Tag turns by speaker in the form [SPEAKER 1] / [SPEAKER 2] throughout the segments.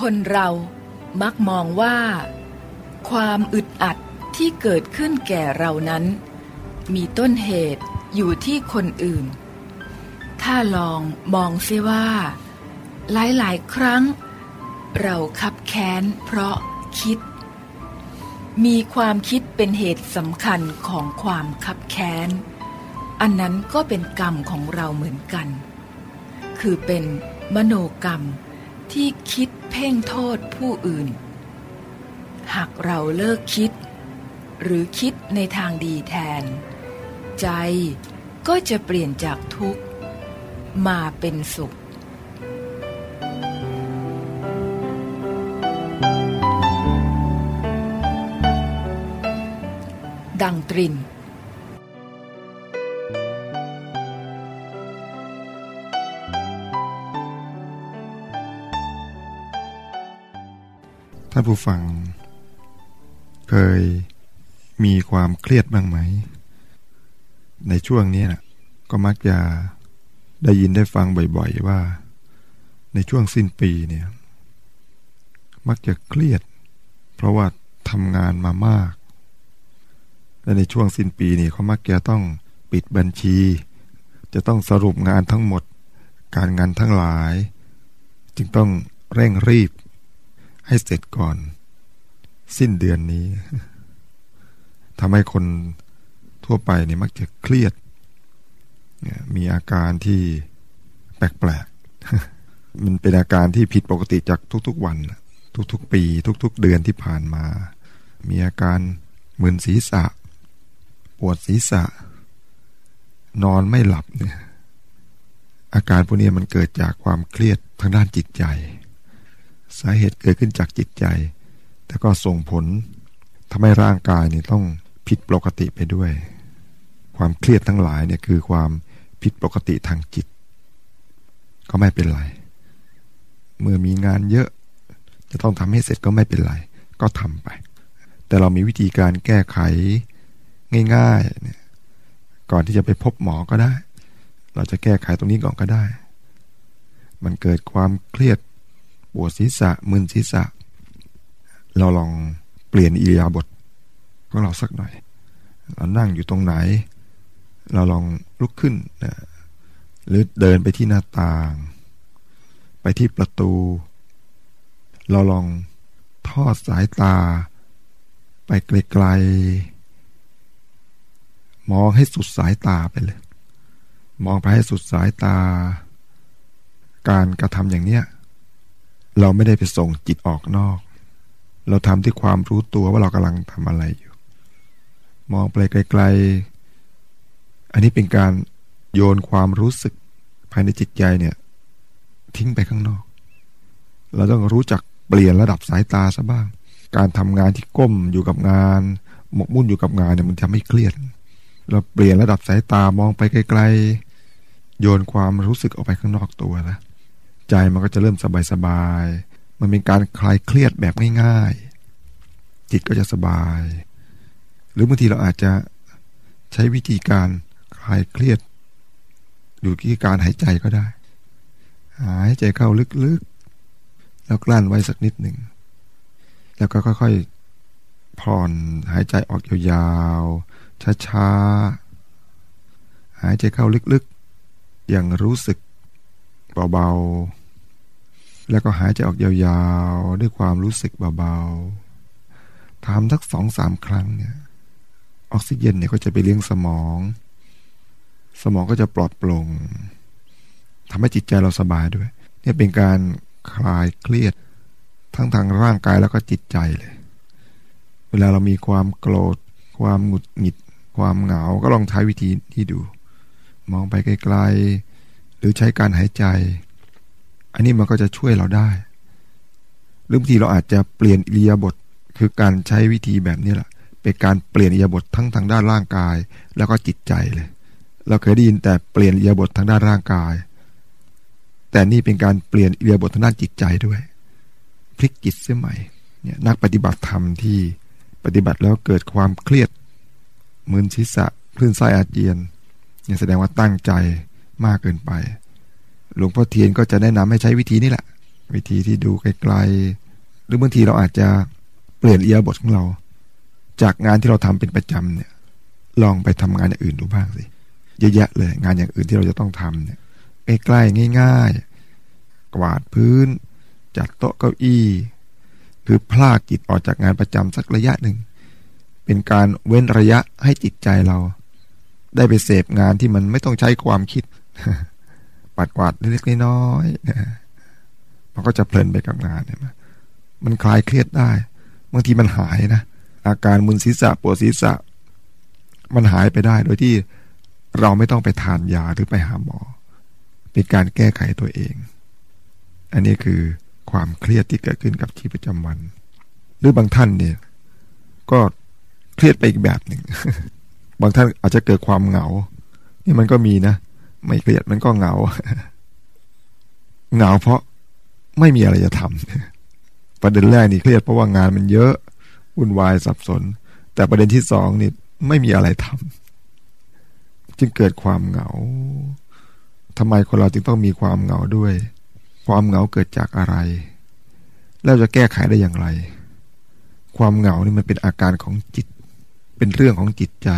[SPEAKER 1] คนเรามักมองว่า ความอึดอัดที่เกิดขึ้นแก่เรานั้น มีต้นเหตุอยู่ที่คนอื่น ถ้าลองมองซิว่า หลายๆ ครั้ง เราคับแค้นเพราะคิด มีความคิดเป็นเหตุสำคัญของความคับแค้น อันนั้นก็เป็นกรรมของเราเหมือนกัน คือเป็นมโนกรรมที่คิด เพ่งโทษผู้อื่น หากเราเลิกคิด หรือคิดในทางดีแทน ใจก็จะเปลี่ยนจากทุกข์ มาเป็นสุขดังตรินา
[SPEAKER 2] นผู้ฟัง เคยมีความเครียดบ้างไหม ในช่วงนี้นะก็มักจะได้ยินได้ฟังบ่อยๆว่า ในช่วงสิ้นปีเนี่ย มักจะเครียด เพราะว่าทำงานมามาก และในช่วงสิ้นปีนี่เขามักจะต้องปิดบัญชี จะต้องสรุปงานทั้งหมด การงานทั้งหลาย จึงต้องเร่งรีบ ให้เสร็จก่อน สิ้นเดือนนี้ทำให้คนทั่วไปเนี่ยมักจะเครียด มีอาการที่แปลกๆ มันเป็นอาการที่ผิดปกติจากทุกๆวัน ทุกๆ ปี ทุกๆ เดือนที่ผ่านมา มีอาการมึนศีรษะ ปวดศีรษะ นอนไม่หลับเนี่ยอาการพวกนี้มันเกิดจากความเครียดทางด้านจิตใจ สาเหตุเกิดขึ้นจากจิตใจ แต่ก็ส่งผลทำให้ร่างกายนี่ต้องผิดปกติไปด้วย ความเครียดทั้งหลายเนี่ยคือความผิดปกติทางจิต ก็ไม่เป็นไร เมื่อมีงานเยอะจะต้องทำให้เสร็จก็ไม่เป็นไร ก็ทำไป แต่เรามีวิธีการแก้ไขง่ายๆเนี่ยก่อนที่จะไปพบหมอก็ได้ เราจะแก้ไขตรงนี้ก่อนก็ได้ มันเกิดความเครียด วดศีรษะมึนศีรษะ เราลองเปลี่ยนอิริยาบถของเราสักหน่อย เรานั่งอยู่ตรงไหน เราลองลุกขึ้นนะหรือเดินไปที่หน้าต่าง ไปที่ประตู เราลองทอดสายตา ไปไกลๆ มองให้สุดสายตาไปเลย มองไปให้สุดสายตา การกระทำอย่างเนี้ย เราไม่ได้ไปส่งจิตออกนอก เราทำที่ความรู้ตัวว่าเรากำลังทำอะไรอยู่ มองไปไกลๆ อันนี้เป็นการโยนความรู้สึกภายในจิตใจเนี่ย ทิ้งไปข้างนอก เราต้องรู้จักเปลี่ยนระดับสายตาซะบ้าง การทำงานที่ก้มอยู่กับงาน หมกมุ่นอยู่กับงานเนี่ยมันทำให้เครียด เราเปลี่ยนระดับสายตามองไปไกลๆ โยนความรู้สึกออกไปข้างนอกตัวนะ ใจมันก็จะเริ่มสบายๆ มันเป็นการคลายเครียดแบบง่ายๆ จิตก็จะสบาย หรือบางทีเราอาจจะใช้วิธีการคลายเครียด อยู่ที่การหายใจก็ได้ หายใจเข้าลึกๆ แล้วกลั้นไว้สักนิดหนึ่ง แล้วก็ค่อยๆ ผ่อนหายใจออกยาวๆ ช้าๆ หายใจเข้าลึกๆ อย่างรู้สึกเบาๆ แล้วก็หายใจออกยาวๆ ด้วยความรู้สึกเบาๆทำทักสองสามครั้งเนี่ย ออกซิเจนเนี่ยก็จะไปเลี้ยงสมอง สมองก็จะปลอดโปร่งทำให้จิตใจเราสบายด้วย เนี่ยเป็นการคลายเครียด ทั้งทางร่างกายแล้วก็จิตใจเลย เวลาเรามีความโกรธ ความหงุดหงิด ความเหงา ก็ลองใช้วิธีที่ดู มองไปไกลๆ หรือใช้การหายใจ อันนี้มันก็จะช่วยเราได้หรือบางทีเราอาจจะเปลี่ยนอิริยาบถคือการใช้วิธีแบบนี้แหละเป็นการเปลี่ยนอิริยาบถทั้งทางด้านร่างกาย แล้วก็จิตใจเลย เราเคยได้ยินแต่เปลี่ยนอิริยาบถทางด้านร่างกาย แต่นี่เป็นการเปลี่ยนอิริยาบถทางด้านจิตใจด้วยพลิกจิตเสียใหม่เนี่ยนักปฏิบัติธรรมที่ปฏิบัติแล้วเกิดความเครียดมึนศีรษะคลื่นไส้อาเจียนเนี่ยแสดงว่าตั้งใจมากเกินไป หลวงพ่อเทียนก็จะแนะนำให้ใช้วิธีนี้แหละ วิธีที่ดูไกลๆหรือบางทีเราอาจจะเปลี่ยนเอียบทของเรา จากงานที่เราทำเป็นประจำเนี่ย ลองไปทำงานอย่างอื่นดูบ้างสิเยอะแยะเลยงานอย่างอื่นที่เราจะต้องทำเนี่ยใกล้ๆง่าย ๆ กวาดพื้น จัดโต๊ะเก้าอี้ คือพลากจิตออกจากงานประจำสักระยะหนึ่ง เป็นการเว้นระยะให้จิตใจเรา ได้ไปเสพงานที่มันไม่ต้องใช้ความคิด ปัดกวาดเล็กๆน้อยๆมันก็จะเพลินไปกับงานเนี่ยมันคลายเครียดได้บางทีมันหายนะอาการมึนศีรษะปวดศีรษะ มันหายไปได้โดยที่เราไม่ต้องไปทานยาหรือไปหาหมอ เป็นการแก้ไขตัวเอง อันนี้คือความเครียดที่เกิดขึ้นกับชีวิตประจำวัน หรือบางท่านเนี่ย ก็เครียดไปอีกแบบหนึ่ง บางท่านอาจจะเกิดความเหงา นี่มันก็มีนะ ไม่เครียดมันก็เหงา เหงาเพราะไม่มีอะไรจะทำประเด็นแรกนี่เครียดเพราะว่างานมันเยอะวุ่นวายสับสน แต่ประเด็นที่สองนี่ไม่มีอะไรทำจึงเกิดความเหงาทำไมคนเราจึงต้องมีความเหงาด้วย ความเหงาเกิดจากอะไร แล้วจะแก้ไขได้อย่างไร ความเหงานี่มันเป็นอาการของจิต เป็นเรื่องของจิตใจ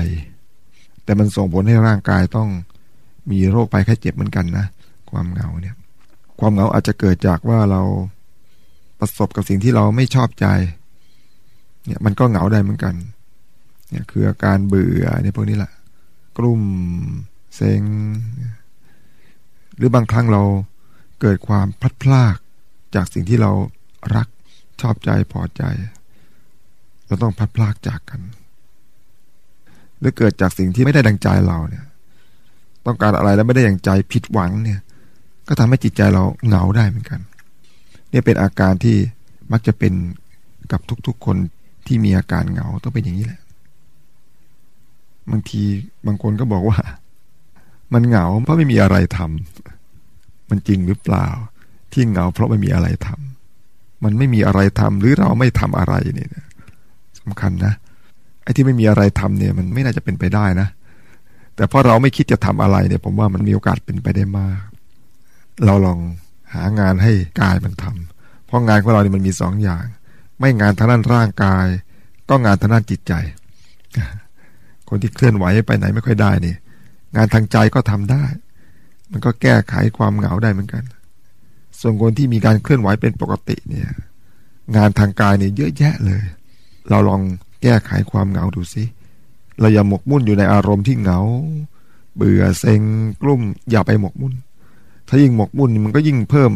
[SPEAKER 2] แต่มันส่งผลให้ร่างกายต้อง มีโรคไปแค่เจ็บเหมือนกันนะ ความเหงาเนี่ย ความเหงาอาจจะเกิดจากว่าเราประสบกับสิ่งที่เราไม่ชอบใจ เนี่ยมันก็เหงาได้เหมือนกัน เนี่ยคืออาการเบื่อในพวกนี้แหละกลุ่มเซ็ง หรือบางครั้งเราเกิดความพลัดพรากจากสิ่งที่เรารักชอบใจพอใจ เราต้องพลัดพรากจากกัน หรือเกิดจากสิ่งที่ไม่ได้ดังใจเราเนี่ย ต้องการอะไรแล้วไม่ได้อย่างใจผิดหวังเนี่ย ก็ทำให้จิตใจเราเหงาได้เหมือนกัน เนี่ยเป็นอาการที่มักจะเป็นกับทุกๆคนที่มีอาการเหงาต้องเป็นอย่างนี้แหละ บางทีบางคนก็บอกว่า มันเหงาเพราะไม่มีอะไรทำมันจริงหรือเปล่า ที่เหงาเพราะไม่มีอะไรทำมันไม่มีอะไรทำหรือเราไม่ทำอะไรเนี่ยสำคัญนะไอ้ที่ไม่มีอะไรทำเนี่ย มันไม่น่าจะเป็นไปได้นะ แต่พอเราไม่คิดจะทำอะไรเนี่ย ผมว่ามันมีโอกาสเป็นไปได้มาก เราลองหางานให้กายมันทำเพราะงานของเราเนี่ยมันมีสองอย่าง ไม่งานทางด้านร่างกาย ก็งานทางด้านจิตใจ คนที่เคลื่อนไหวไปไหนไม่ค่อยได้เนี่ยงานทางใจก็ทำได้ มันก็แก้ไขความเหงาได้เหมือนกัน ส่วนคนที่มีการเคลื่อนไหวเป็นปกติเนี่ย งานทางกายเนี่ยเยอะแยะเลย เราลองแก้ไขความเหงาดูสิ เราอย่าหมกมุ่นอยู่ในอารมณ์ที่เหงา เบื่อเซ็งกลุ่มอย่าไปหมกมุ่น ถ้ายิ่งหมกมุ่นมันก็ยิ่งเพิ่ม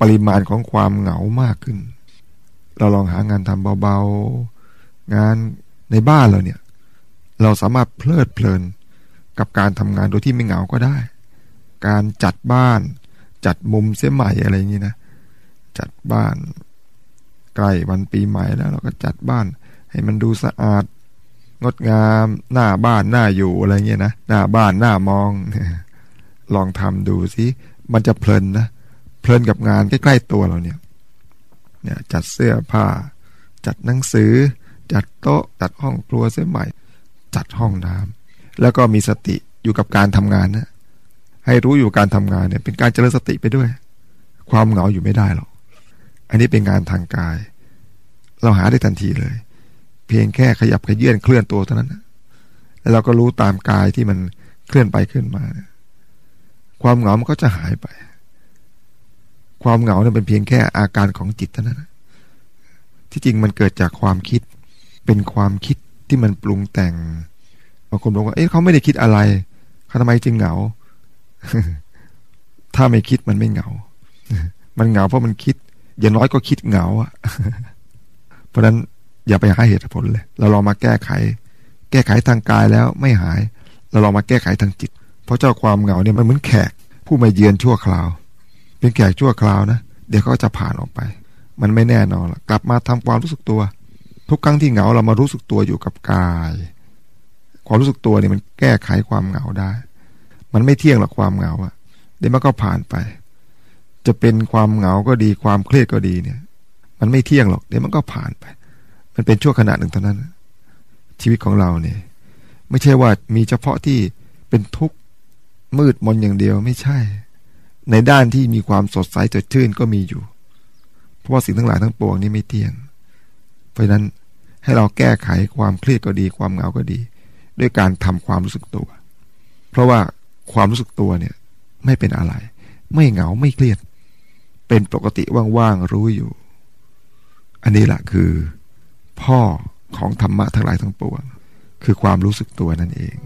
[SPEAKER 2] ปริมาณของความเหงามากขึ้น เราลองหางานทำเบาๆ งานในบ้านเราเนี่ย เราสามารถเพลิดเพลินกับการทำงานโดยที่ไม่เหงาก็ได้ การจัดบ้าน จัดมุมเสียใหม่อะไรอย่างนี้นะ จัดบ้านใกล้วันปีใหม่แล้วเราก็จัดบ้านให้มันดูสะอาด งดงามหน้าบ้านหน้าอยู่อะไรเงี้ยนะหน้าบ้านหน้ามองลองทำดูสิมันจะเพลินนะเพลินกับงานใกล้ๆตัวเราเนี่ยเนี่ยจัดเสื้อผ้า จัดหนังสือ จัดโต๊ะจัดห้องครัวเสียใหม่ จัดห้องน้ำแล้วก็มีสติอยู่กับการทำงานนะให้รู้อยู่การทำงานเนี่ย เป็นการเจริญสติไปด้วย ความเหงาอยู่ไม่ได้หรอกอันนี้เป็นงานทางกาย เราหาได้ทันทีเลย เพียงแค่ขยับขยื่นเคลื่อนตัวเท่านั้นแล้วเราก็รู้ตามกายที่มันเคลื่อนไปเคลื่อนมา ความเหงามันก็จะหายไป ความเหงาเนี่ยเป็นเพียงแค่อาการของจิตเท่านั้นที่จริงมันเกิดจากความคิด เป็นความคิดที่มันปรุงแต่งบางคนบอกว่าเอ๊ะเขาไม่ได้คิดอะไรเขาทำไมจึงเหงา ถ้าไม่คิดมันไม่เหงา มันเหงาเพราะมันคิด อย่างน้อยก็คิดเหงาอะเพราะฉะนั้น อย่าไปหาเหตุผลเลย เราลองมาแก้ไข แก้ไขทางกายแล้วไม่หาย เราลองมาแก้ไขทางจิต เพราะเจ้าความเหงาเนี่ยมันเหมือนแขก ผู้มาเยือนชั่วคราว เป็นแขกชั่วคราวนะ เดี๋ยวก็จะผ่านออกไป มันไม่แน่นอนกลับมาทำความรู้สึกตัว ทุกครั้งที่เหงาเรามารู้สึกตัวอยู่กับกาย ความรู้สึกตัวเนี่ยมันแก้ไขความเหงาได้ มันไม่เที่ยงหรอกความเหงาอะเดี๋ยวมันก็ผ่านไป จะเป็นความเหงาก็ดีความเครียดก็ดีเนี่ย มันไม่เที่ยงหรอกเดี๋ยวมันก็ผ่านไป มันเป็นชั่วขณะหนึ่งเท่านั้น ชีวิตของเราเนี่ย ไม่ใช่ว่ามีเฉพาะที่เป็นทุกข์มืดมนอย่างเดียวไม่ใช่ ในด้านที่มีความสดใสจดชื่นก็มีอยู่ เพราะว่าสิ่งทั้งหลายทั้งปวงนี้ไม่เที่ยง เพราะฉะนั้นให้เราแก้ไขความเครียดก็ดีความเหงาก็ดี ด้วยการทำความรู้สึกตัว เพราะว่าความรู้สึกตัวเนี่ย ไม่เป็นอะไร ไม่เหงาไม่เครียด เป็นปกติว่างๆรู้อยู่ อันนี้แหละคือ พ่อของธรรมะทั้งหลายทั้งปวง คือความรู้สึกตัวนั่นเอง